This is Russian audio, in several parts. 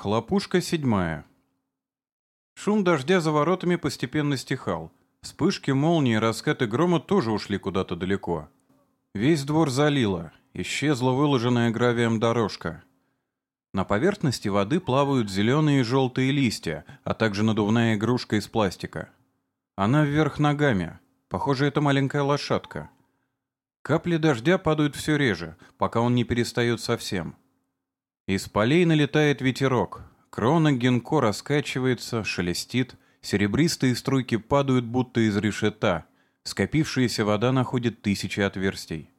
Хлопушка седьмая. Шум дождя за воротами постепенно стихал. Вспышки молнии и раскаты грома тоже ушли куда-то далеко. Весь двор залило, исчезла выложенная гравием дорожка. На поверхности воды плавают зеленые и желтые листья, а также надувная игрушка из пластика. Она вверх ногами. Похоже, это маленькая лошадка. Капли дождя падают все реже, пока он не перестает совсем. Из полей налетает ветерок. Крона генко раскачивается, шелестит. Серебристые струйки падают, будто из решета. Скопившаяся вода находит тысячи отверстий.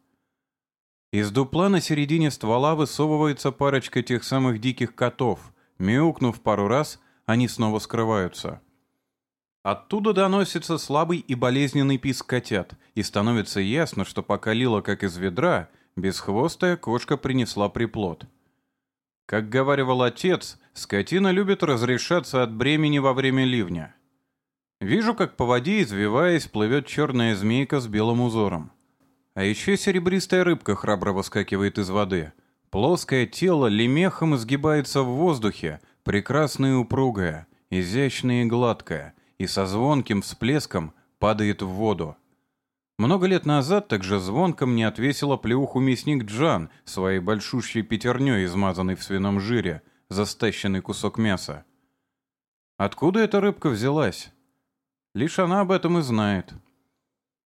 Из дупла на середине ствола высовывается парочка тех самых диких котов. Мяукнув пару раз, они снова скрываются. Оттуда доносится слабый и болезненный писк котят, и становится ясно, что пока лила как из ведра, бесхвостая кошка принесла приплод. Как говаривал отец, скотина любит разрешаться от бремени во время ливня. Вижу, как по воде, извиваясь, плывет черная змейка с белым узором. А еще серебристая рыбка храбро выскакивает из воды. Плоское тело лемехом изгибается в воздухе, прекрасное и упругое, изящное и гладкое, и со звонким всплеском падает в воду. Много лет назад также звонко мне отвесила плеуху мясник Джан своей большущей пятерней, измазанной в свином жире, за стащенный кусок мяса. Откуда эта рыбка взялась? Лишь она об этом и знает.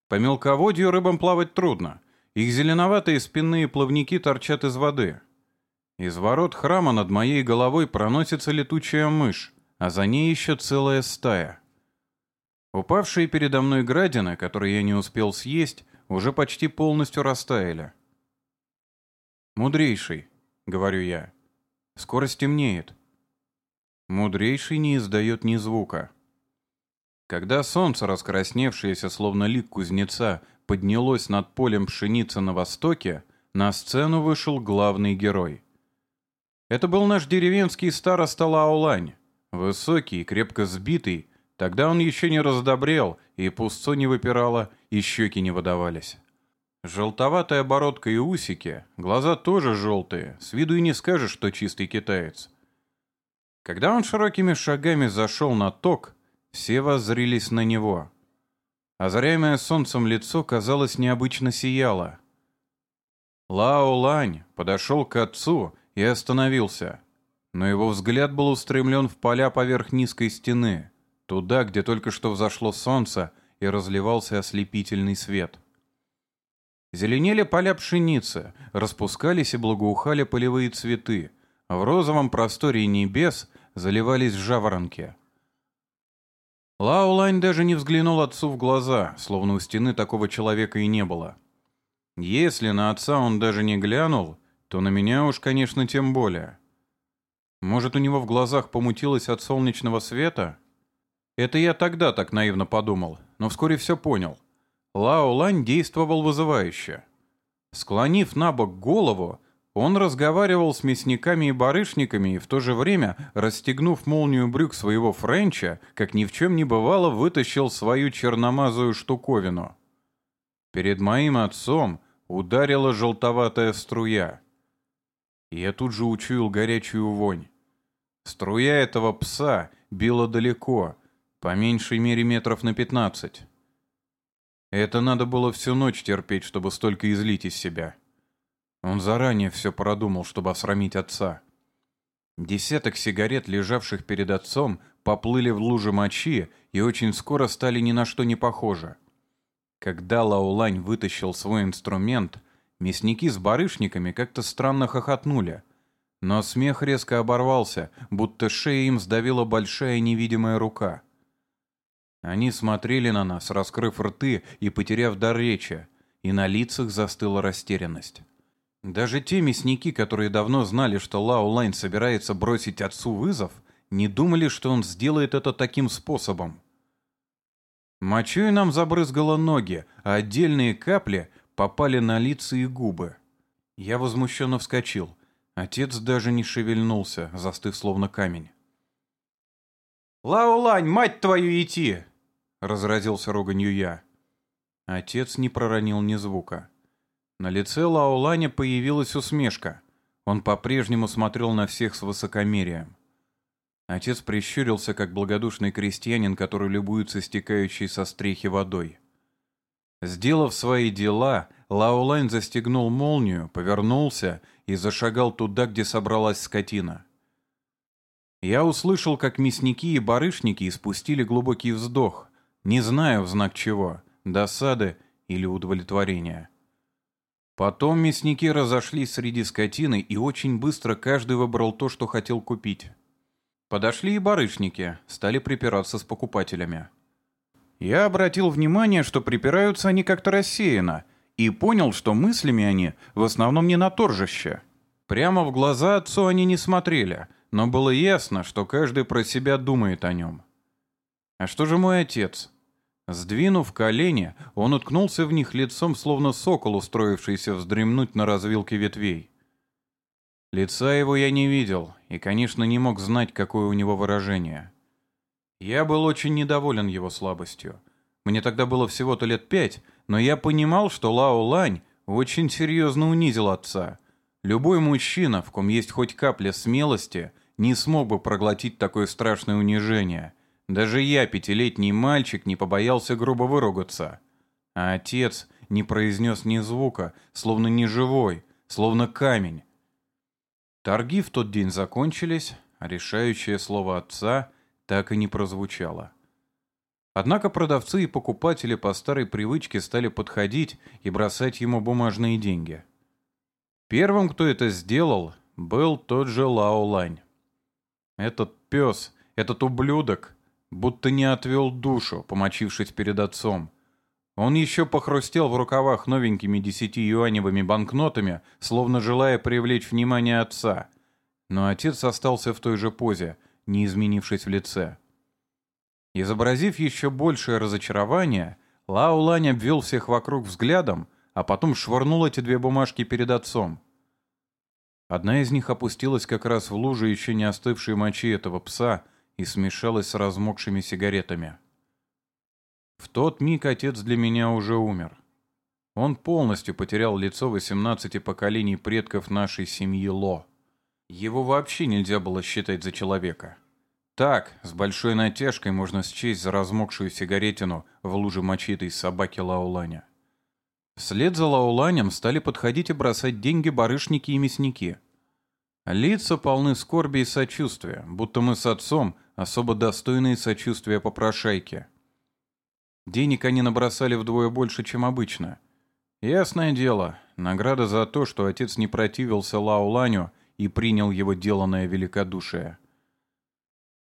По мелководью рыбам плавать трудно. Их зеленоватые спинные плавники торчат из воды. Из ворот храма над моей головой проносится летучая мышь, а за ней еще целая стая. Упавшие передо мной градины, которые я не успел съесть, уже почти полностью растаяли. «Мудрейший», — говорю я, — «скоро стемнеет». Мудрейший не издает ни звука. Когда солнце, раскрасневшееся словно лик кузнеца, поднялось над полем пшеницы на востоке, на сцену вышел главный герой. Это был наш деревенский староста Лаолань, высокий и крепко сбитый, Тогда он еще не раздобрел, и пустцо не выпирало, и щеки не выдавались. Желтоватая бородка и усики, глаза тоже желтые, с виду и не скажешь, что чистый китаец. Когда он широкими шагами зашел на ток, все воззрились на него. Озаряемое солнцем лицо, казалось, необычно сияло. Лао Лань подошел к отцу и остановился, но его взгляд был устремлен в поля поверх низкой стены — Туда, где только что взошло солнце и разливался ослепительный свет. Зеленели поля пшеницы, распускались и благоухали полевые цветы, в розовом просторе небес заливались жаворонки. Лаулань даже не взглянул отцу в глаза, словно у стены такого человека и не было. Если на отца он даже не глянул, то на меня уж, конечно, тем более. Может, у него в глазах помутилось от солнечного света? Это я тогда так наивно подумал, но вскоре все понял. Лао Лань действовал вызывающе. Склонив на бок голову, он разговаривал с мясниками и барышниками и в то же время, расстегнув молнию брюк своего френча, как ни в чем не бывало, вытащил свою черномазую штуковину. Перед моим отцом ударила желтоватая струя. И я тут же учуял горячую вонь. Струя этого пса била далеко — по меньшей мере метров на пятнадцать. Это надо было всю ночь терпеть, чтобы столько излить из себя. Он заранее все продумал, чтобы осрамить отца. Десяток сигарет, лежавших перед отцом, поплыли в луже мочи и очень скоро стали ни на что не похожи. Когда Лаулань вытащил свой инструмент, мясники с барышниками как-то странно хохотнули. Но смех резко оборвался, будто шея им сдавила большая невидимая рука. Они смотрели на нас, раскрыв рты и потеряв дар речи, и на лицах застыла растерянность. Даже те мясники, которые давно знали, что Лао Лайн собирается бросить отцу вызов, не думали, что он сделает это таким способом. Мочой нам забрызгало ноги, а отдельные капли попали на лица и губы. Я возмущенно вскочил. Отец даже не шевельнулся, застыв словно камень. «Лаулань, мать твою, идти!» Разразился руганью я. Отец не проронил ни звука. На лице Лаоланя появилась усмешка. Он по-прежнему смотрел на всех с высокомерием. Отец прищурился, как благодушный крестьянин, который любуется стекающей со стрехи водой. Сделав свои дела, Лаолайн застегнул молнию, повернулся и зашагал туда, где собралась скотина. Я услышал, как мясники и барышники испустили глубокий вздох, не знаю в знак чего, досады или удовлетворения. Потом мясники разошлись среди скотины, и очень быстро каждый выбрал то, что хотел купить. Подошли и барышники, стали припираться с покупателями. Я обратил внимание, что припираются они как-то рассеянно, и понял, что мыслями они в основном не на торжище. Прямо в глаза отцу они не смотрели, но было ясно, что каждый про себя думает о нем. А что же мой отец? Сдвинув колени, он уткнулся в них лицом, словно сокол, устроившийся вздремнуть на развилке ветвей. Лица его я не видел, и, конечно, не мог знать, какое у него выражение. Я был очень недоволен его слабостью. Мне тогда было всего-то лет пять, но я понимал, что Лао Лань очень серьезно унизил отца. Любой мужчина, в ком есть хоть капля смелости, не смог бы проглотить такое страшное унижение — даже я, пятилетний мальчик, не побоялся грубо выругаться. А отец не произнес ни звука, словно не живой, словно камень. Торги в тот день закончились, а решающее слово отца так и не прозвучало. Однако продавцы и покупатели по старой привычке стали подходить и бросать ему бумажные деньги. Первым, кто это сделал, был тот же Лао Лань. Этот пес, этот ублюдок, будто не отвел душу, помочившись перед отцом. Он еще похрустел в рукавах новенькими десятиюаневыми банкнотами, словно желая привлечь внимание отца. Но отец остался в той же позе, не изменившись в лице. Изобразив еще большее разочарование, Лао Лань обвел всех вокруг взглядом, а потом швырнул эти две бумажки перед отцом. Одна из них опустилась как раз в лужу еще не остывшей мочи этого пса — и смешалась с размокшими сигаретами. В тот миг отец для меня уже умер. Он полностью потерял лицо 18 поколений предков нашей семьи Ло. Его вообще нельзя было считать за человека. Так, с большой натяжкой можно счесть за размокшую сигаретину в луже мочитой собаки Лауланя. Вслед за Лауланем стали подходить и бросать деньги барышники и мясники. Лица полны скорби и сочувствия, будто мы с отцом особо достойные сочувствия попрошайки. Денег они набросали вдвое больше, чем обычно. Ясное дело, награда за то, что отец не противился Лауланю и принял его деланное великодушие.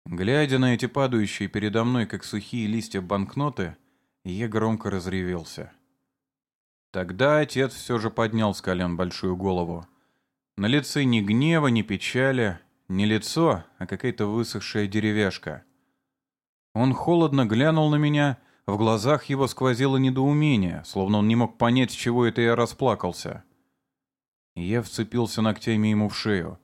Глядя на эти падающие передо мной, как сухие листья банкноты, я громко разревелся. Тогда отец все же поднял с колен большую голову. На лице ни гнева, ни печали, не лицо, а какая-то высохшая деревяшка. Он холодно глянул на меня, в глазах его сквозило недоумение, словно он не мог понять, с чего это я расплакался. Я вцепился ногтями ему в шею.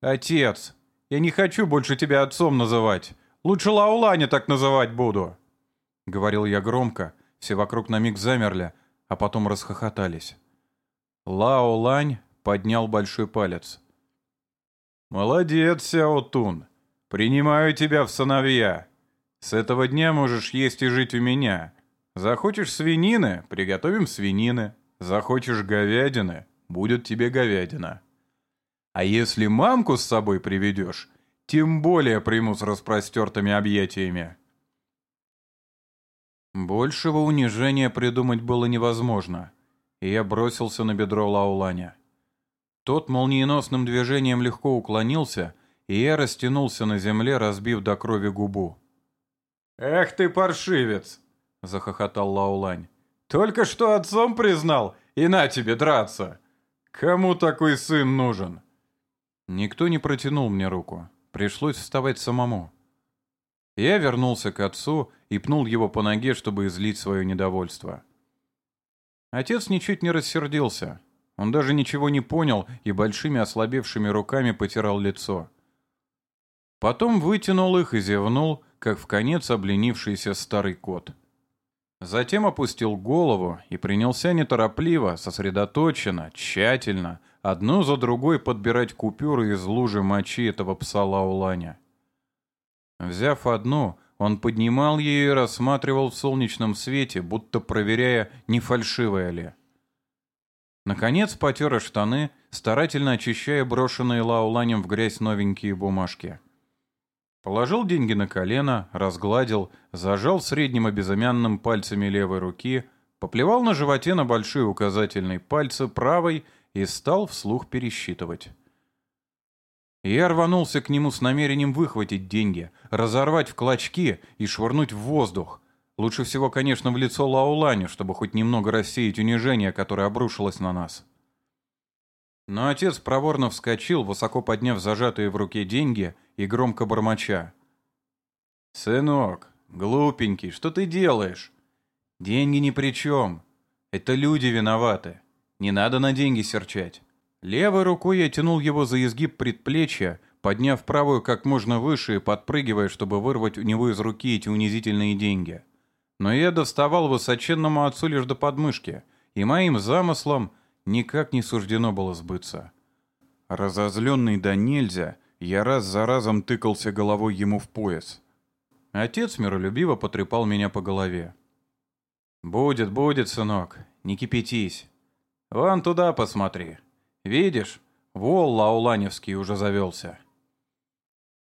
«Отец, я не хочу больше тебя отцом называть. Лучше Лауланя так называть буду!» Говорил я громко, все вокруг на миг замерли, а потом расхохотались. Лаолань поднял большой палец. «Молодец, Сяо Тун. Принимаю тебя в сыновья. С этого дня можешь есть и жить у меня. Захочешь свинины — приготовим свинины. Захочешь говядины — будет тебе говядина. А если мамку с собой приведешь, тем более приму с распростертыми объятиями». Большего унижения придумать было невозможно, и я бросился на бедро Лауланя. Тот молниеносным движением легко уклонился, и я растянулся на земле, разбив до крови губу. «Эх ты, паршивец!» — захохотал Лаулань. «Только что отцом признал, и на тебе драться! Кому такой сын нужен?» Никто не протянул мне руку. Пришлось вставать самому. Я вернулся к отцу и пнул его по ноге, чтобы излить свое недовольство. Отец ничуть не рассердился. Он даже ничего не понял и большими ослабевшими руками потирал лицо. Потом вытянул их и зевнул, как в конец обленившийся старый кот. Затем опустил голову и принялся неторопливо, сосредоточенно, тщательно, одну за другой подбирать купюры из лужи мочи этого пса Лауланя. Взяв одну, он поднимал ее и рассматривал в солнечном свете, будто проверяя, не фальшивая ли. Наконец потер штаны, старательно очищая брошенные Лауланем в грязь новенькие бумажки. Положил деньги на колено, разгладил, зажал средним и безымянным пальцами левой руки, поплевал на животе на большие указательные пальцы правой и стал вслух пересчитывать. Я рванулся к нему с намерением выхватить деньги, разорвать в клочки и швырнуть в воздух. Лучше всего, конечно, в лицо Лаулане, чтобы хоть немного рассеять унижение, которое обрушилось на нас. Но отец проворно вскочил, высоко подняв зажатые в руке деньги и громко бормоча. «Сынок, глупенький, что ты делаешь? Деньги ни при чем. Это люди виноваты. Не надо на деньги серчать». Левой рукой я тянул его за изгиб предплечья, подняв правую как можно выше и подпрыгивая, чтобы вырвать у него из руки эти унизительные деньги. Но я доставал высоченному отцу лишь до подмышки, и моим замыслом никак не суждено было сбыться. Разозленный до нельзя, я раз за разом тыкался головой ему в пояс. Отец миролюбиво потрепал меня по голове. «Будет, будет, сынок, не кипятись. Вон туда посмотри. Видишь, вол Лауланевский уже завелся».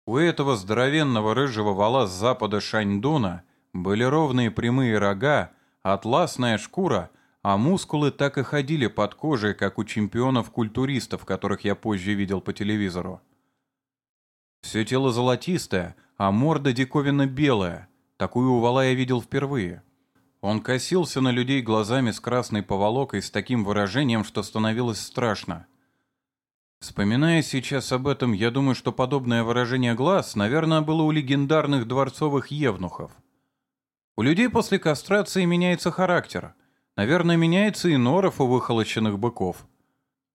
У этого здоровенного рыжего вала с запада Шаньдуна были ровные прямые рога, атласная шкура, а мускулы так и ходили под кожей, как у чемпионов-культуристов, которых я позже видел по телевизору. Все тело золотистое, а морда диковинно белая. Такую у вала я видел впервые. Он косился на людей глазами с красной поволокой с таким выражением, что становилось страшно. Вспоминая сейчас об этом, я думаю, что подобное выражение глаз, наверное, было у легендарных дворцовых евнухов. У людей после кастрации меняется характер. Наверное, меняется и норов у выхолощенных быков.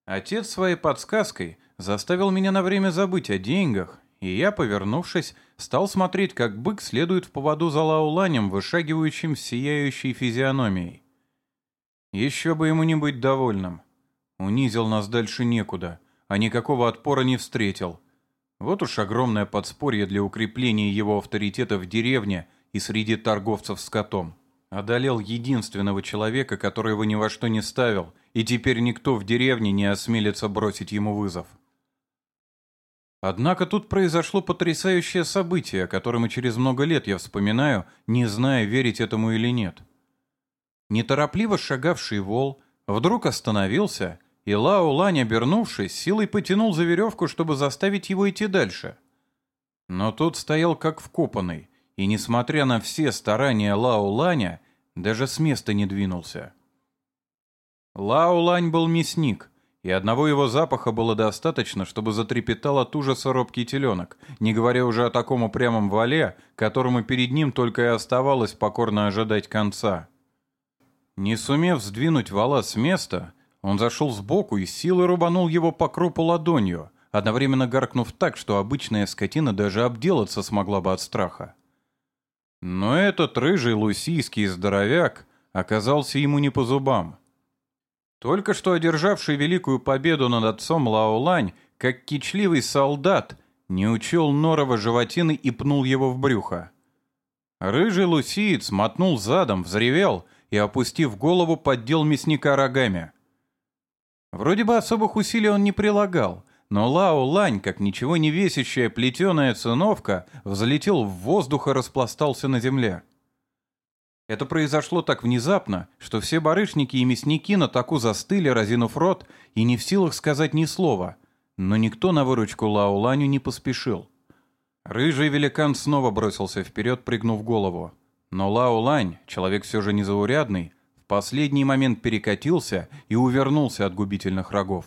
Отец своей подсказкой заставил меня на время забыть о деньгах, и я, повернувшись, стал смотреть, как бык следует в поводу за лауланем, вышагивающим с сияющей физиономией. Еще бы ему не быть довольным. Унизил нас дальше некуда, а никакого отпора не встретил. Вот уж огромное подспорье для укрепления его авторитета в деревне — и среди торговцев скотом. Одолел единственного человека, которого ни во что не ставил, и теперь никто в деревне не осмелится бросить ему вызов. Однако тут произошло потрясающее событие, о котором и через много лет я вспоминаю, не зная, верить этому или нет. Неторопливо шагавший вол вдруг остановился, и Лао Лань, обернувшись, силой потянул за веревку, чтобы заставить его идти дальше. Но тот стоял как вкопанный, и, несмотря на все старания Лао Ланя, даже с места не двинулся. Лао Лань был мясник, и одного его запаха было достаточно, чтобы затрепетал от ужаса робкий теленок, не говоря уже о таком упрямом вале, которому перед ним только и оставалось покорно ожидать конца. Не сумев сдвинуть вала с места, он зашел сбоку и силой рубанул его по крупу ладонью, одновременно гаркнув так, что обычная скотина даже обделаться смогла бы от страха. Но этот рыжий лусийский здоровяк оказался ему не по зубам. Только что одержавший великую победу над отцом Лаолань, как кичливый солдат, не учел Норова животины и пнул его в брюхо. Рыжий лусиец мотнул задом, взревел и, опустив голову, поддел мясника рогами. Вроде бы особых усилий он не прилагал, но Лао Лань, как ничего не весящая плетеная циновка, взлетел в воздух и распластался на земле. Это произошло так внезапно, что все барышники и мясники на таку застыли, разинув рот, и не в силах сказать ни слова. Но никто на выручку Лао Ланю не поспешил. Рыжий великан снова бросился вперед, прыгнув голову. Но Лао Лань, человек все же незаурядный, в последний момент перекатился и увернулся от губительных рогов.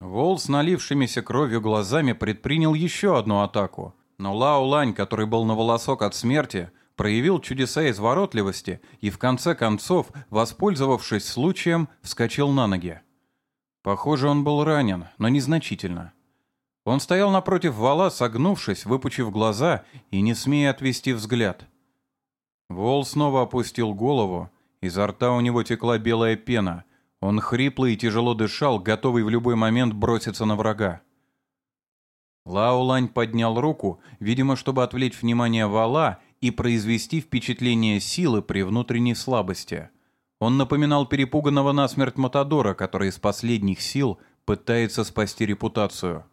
Вол с налившимися кровью глазами предпринял еще одну атаку, но Лао Лань, который был на волосок от смерти, проявил чудеса изворотливости и в конце концов, воспользовавшись случаем, вскочил на ноги. Похоже, он был ранен, но незначительно. Он стоял напротив вала, согнувшись, выпучив глаза и не смея отвести взгляд. Вол снова опустил голову, изо рта у него текла белая пена — он хрипло и тяжело дышал, готовый в любой момент броситься на врага. Лао Лань поднял руку, видимо, чтобы отвлечь внимание вала и произвести впечатление силы при внутренней слабости. Он напоминал перепуганного насмерть Матадора, который из последних сил пытается спасти репутацию.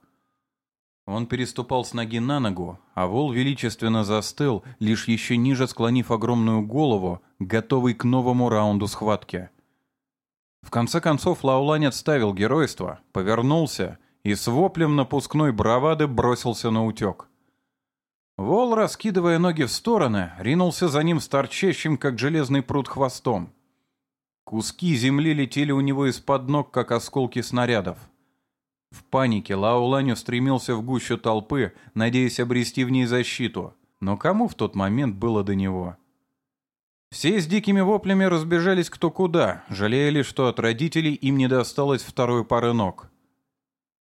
Он переступал с ноги на ногу, а вол величественно застыл, лишь еще ниже склонив огромную голову, готовый к новому раунду схватки. В конце концов Лаулань отставил геройство, повернулся и с воплем напускной бравады бросился на утек. Вол, раскидывая ноги в стороны, ринулся за ним с торчащим, как железный пруд, хвостом. Куски земли летели у него из-под ног, как осколки снарядов. В панике Лаулань устремился в гущу толпы, надеясь обрести в ней защиту. Но кому в тот момент было до него? Все с дикими воплями разбежались кто куда, жалея лишь, что от родителей им не досталось второй пары ног.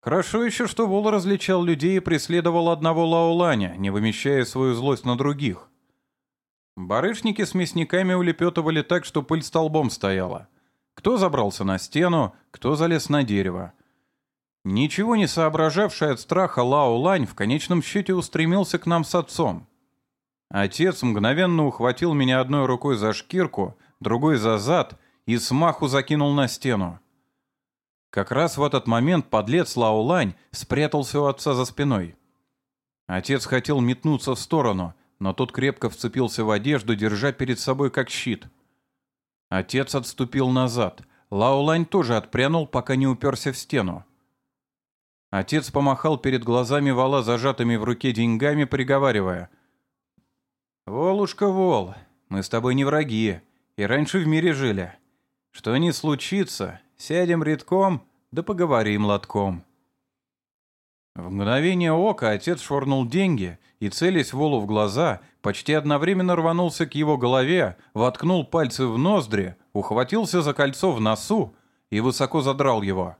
Хорошо еще, что Вол различал людей и преследовал одного Лауланя, не вымещая свою злость на других. Барышники с мясниками улепетывали так, что пыль столбом стояла. Кто забрался на стену, кто залез на дерево. Ничего не соображавший от страха Лао Лань в конечном счете устремился к нам с отцом. Отец мгновенно ухватил меня одной рукой за шкирку, другой за зад и смаху закинул на стену. Как раз в этот момент подлец Лао Лань спрятался у отца за спиной. Отец хотел метнуться в сторону, но тот крепко вцепился в одежду, держа перед собой как щит. Отец отступил назад. Лао Лань тоже отпрянул, пока не уперся в стену. Отец помахал перед глазами вала зажатыми в руке деньгами, приговаривая. «Волушка, Вол, мы с тобой не враги, и раньше в мире жили. Что ни случится, сядем редком, да поговорим лотком». В мгновение ока отец швырнул деньги и, целясь Волу в глаза, почти одновременно рванулся к его голове, воткнул пальцы в ноздри, ухватился за кольцо в носу и высоко задрал его.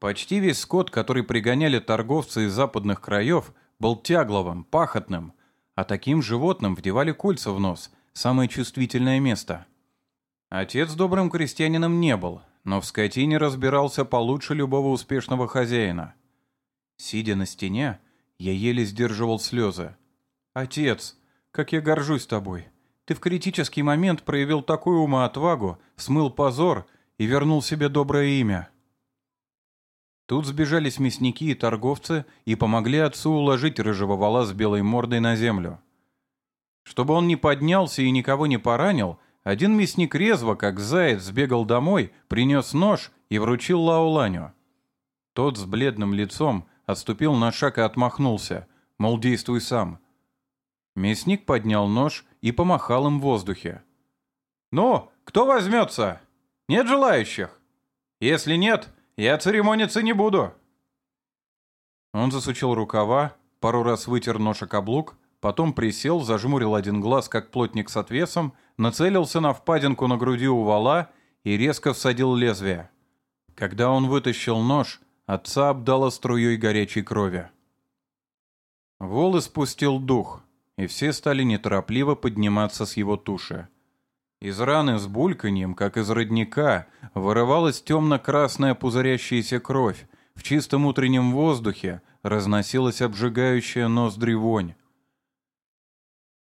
Почти весь скот, который пригоняли торговцы из западных краев, был тягловым, пахотным, а таким животным вдевали кольца в нос, самое чувствительное место. Отец добрым крестьянином не был, но в скотине разбирался получше любого успешного хозяина. Сидя на стене, я еле сдерживал слезы. «Отец, как я горжусь тобой! Ты в критический момент проявил такую умоотвагу, смыл позор и вернул себе доброе имя!» Тут сбежались мясники и торговцы и помогли отцу уложить рыжего вала с белой мордой на землю. Чтобы он не поднялся и никого не поранил, один мясник резво, как заяц, сбегал домой, принес нож и вручил Лауланю. Тот с бледным лицом отступил на шаг и отмахнулся, мол, действуй сам. Мясник поднял нож и помахал им в воздухе. «Ну, кто возьмется? Нет желающих? Если нет, я церемониться не буду!» Он засучил рукава, пару раз вытер нож о каблук, потом присел, зажмурил один глаз, как плотник с отвесом, нацелился на впадинку на груди у вала и резко всадил лезвие. Когда он вытащил нож, отца обдало струей горячей крови. Вол испустил дух, и все стали неторопливо подниматься с его туши. Из раны с бульканьем, как из родника, вырывалась темно-красная пузырящаяся кровь. В чистом утреннем воздухе разносилась обжигающая ноздри вонь.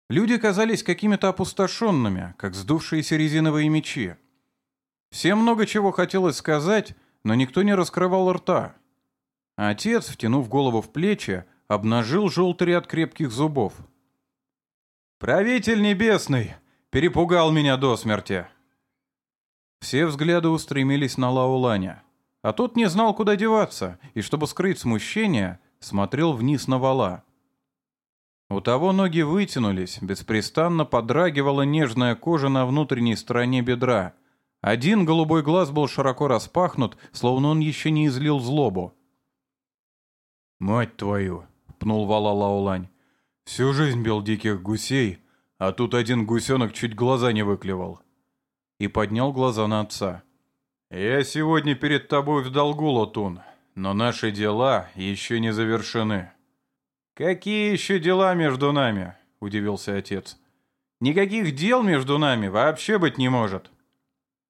Люди казались какими-то опустошенными, как сдувшиеся резиновые мечи. Всем много чего хотелось сказать, но никто не раскрывал рта. Отец, втянув голову в плечи, обнажил желтый ряд крепких зубов. «Правитель небесный!» Перепугал меня до смерти!» Все взгляды устремились на Лауланя. А тот не знал, куда деваться, и, чтобы скрыть смущение, смотрел вниз на вала. У того ноги вытянулись, беспрестанно подрагивала нежная кожа на внутренней стороне бедра. Один голубой глаз был широко распахнут, словно он еще не излил злобу. «Мать твою!» — пнул вала Лаулань. «Всю жизнь бил диких гусей, а тут один гусенок чуть глаза не выклевал. И поднял глаза на отца. «Я сегодня перед тобой в долгу, Лотун, но наши дела еще не завершены». «Какие еще дела между нами?» – удивился отец. «Никаких дел между нами вообще быть не может».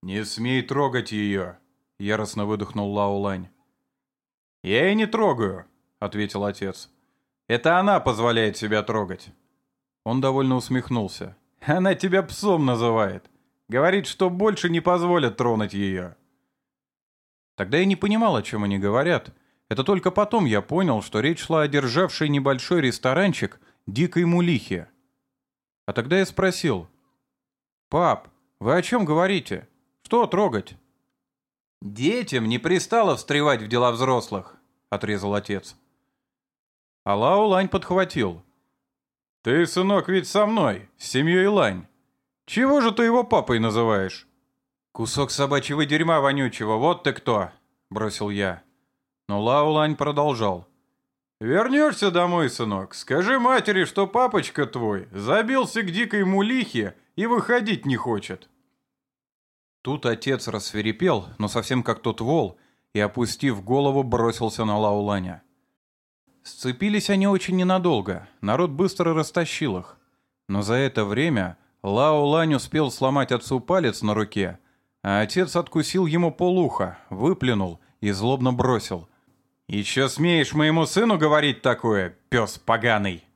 «Не смей трогать ее», – яростно выдохнул Лаолань. «Я и не трогаю», – ответил отец. Это она позволяет себя трогать». Он довольно усмехнулся. «Она тебя псом называет. Говорит, что больше не позволят тронуть ее». Тогда я не понимал, о чем они говорят. Это только потом я понял, что речь шла о державшей небольшой ресторанчик дикой мулихе. А тогда я спросил. «Пап, вы о чем говорите? Что трогать?» «Детям не пристало встревать в дела взрослых», — отрезал отец. А Лао Лань подхватил. «Ты, сынок, ведь со мной, с семьей Лань. Чего же ты его папой называешь?» «Кусок собачьего дерьма вонючего, вот ты кто!» — бросил я. Но Лао Лань продолжал. «Вернешься домой, сынок, скажи матери, что папочка твой забился к дикой мулихе и выходить не хочет». Тут отец рассверепел, но совсем как тот вол, и, опустив голову, бросился на Лауланя. Сцепились они очень ненадолго, народ быстро растащил их. Но за это время Лаулань успел сломать отцу палец на руке, а отец откусил ему полуха, выплюнул и злобно бросил. «Еще смеешь моему сыну говорить такое, пес поганый!»